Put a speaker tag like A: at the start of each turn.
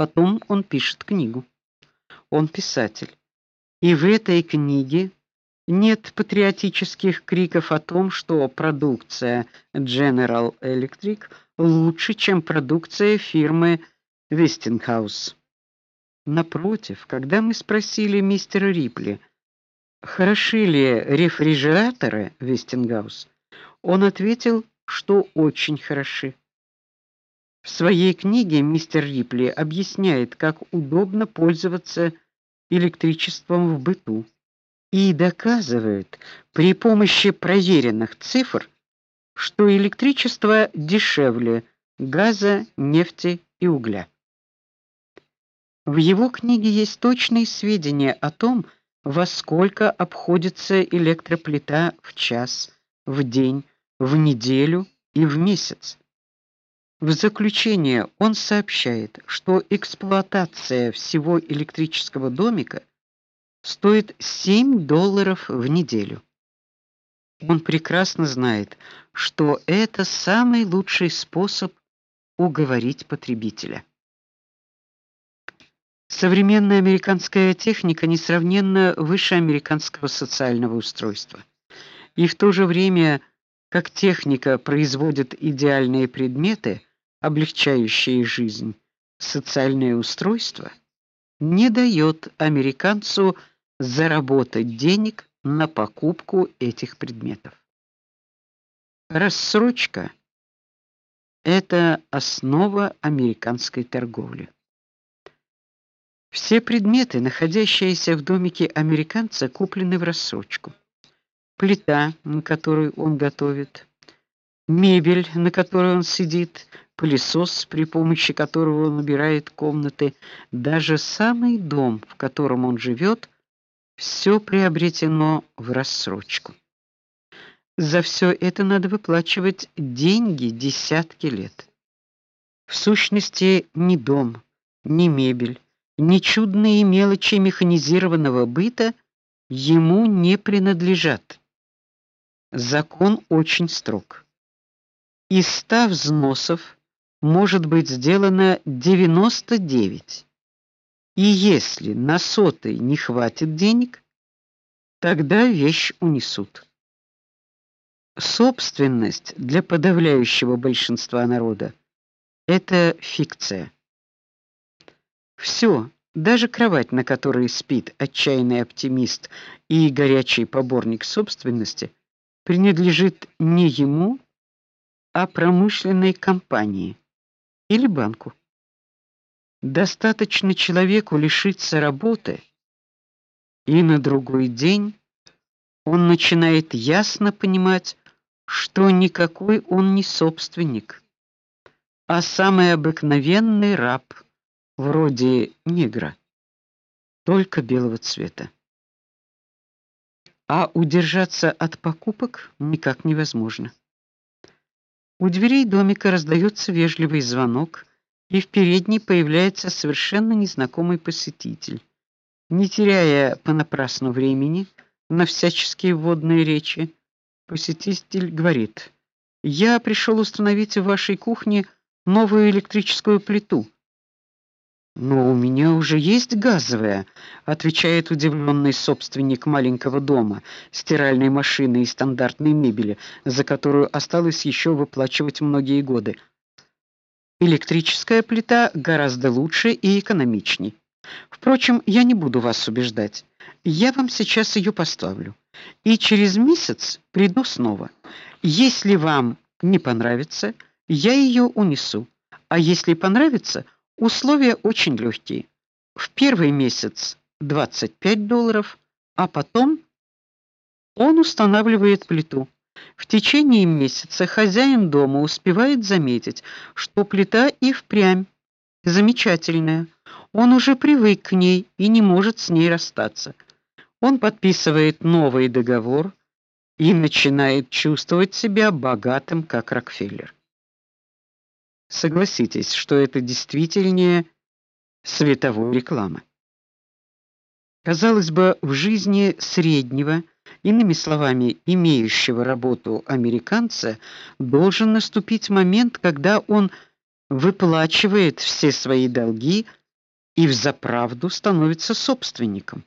A: Потом он пишет книгу. Он писатель. И в этой книге нет патриотических криков о том, что продукция General Electric лучше, чем продукция фирмы Westinghouse. Напротив, когда мы спросили мистера Рипли, хороши ли рефрижераторы Westinghouse, он ответил, что очень хороши. В своей книге мистер Рипли объясняет, как удобно пользоваться электричеством в быту и доказывает при помощи проверенных цифр, что электричество дешевле газа, нефти и угля. В его книге есть точные сведения о том, во сколько обходится электроплита в час, в день, в неделю и в месяц. В заключение он сообщает, что эксплуатация всего электрического домика стоит 7 долларов в неделю. Он прекрасно знает, что это самый лучший способ уговорить потребителя. Современная американская техника несравненно выше американского социального устройства. И в то же время, как техника производит идеальные предметы, облегчающие жизнь, социальное устройство не дает американцу заработать денег на покупку этих предметов. Рассрочка это основа американской торговли. Все предметы, находящиеся в домике американца, куплены в рассрочку. Плита, на которой он готовит, мебель, на которой он сидит, пылесос, при помощи которого он убирает комнаты, даже самый дом, в котором он живет, все приобретено в рассрочку. За все это надо выплачивать деньги десятки лет. В сущности, ни дом, ни мебель, ни чудные мелочи механизированного быта ему не принадлежат. Закон очень строг. Из ста взносов может быть сделано 99. И если на сотый не хватит денег, тогда вещь унесут. Собственность для подавляющего большинства народа это фикция. Все, даже кровать, на которой спит отчаянный оптимист и горячий поборник собственности, принадлежит не ему, а промышленной компании или банку. Достаточно человеку лишиться работы, и на другой день он начинает ясно понимать, что никакой он не собственник, а самый обыкновенный раб, вроде негра, только белого цвета. А удержаться от покупок никак невозможно. У дверей домика раздается вежливый звонок, и в передней появляется совершенно незнакомый посетитель. Не теряя понапрасну времени на всяческие вводные речи, посетитель говорит: "Я пришел установить в вашей кухне новую электрическую плиту. Но у меня уже есть газовая, отвечает удивленный собственник маленького дома, стиральной машины и стандартной мебели, за которую осталось еще выплачивать многие годы. Электрическая плита гораздо лучше и экономичней. Впрочем, я не буду вас убеждать. Я вам сейчас ее поставлю. И через месяц приду снова. Если вам не понравится, я ее унесу. А если понравится, Условия очень легкие. В первый месяц 25 долларов, а потом он устанавливает плиту. В течение месяца хозяин дома успевает заметить, что плита и впрямь замечательная. Он уже привык к ней и не может с ней расстаться. Он подписывает новый договор и начинает чувствовать себя богатым, как Рокфеллер. Согласитесь, что это действительнее световой рекламы. Казалось бы, в жизни среднего, иными словами, имеющего работу американца, должен наступить момент, когда он выплачивает все свои долги и взаправду становится собственником.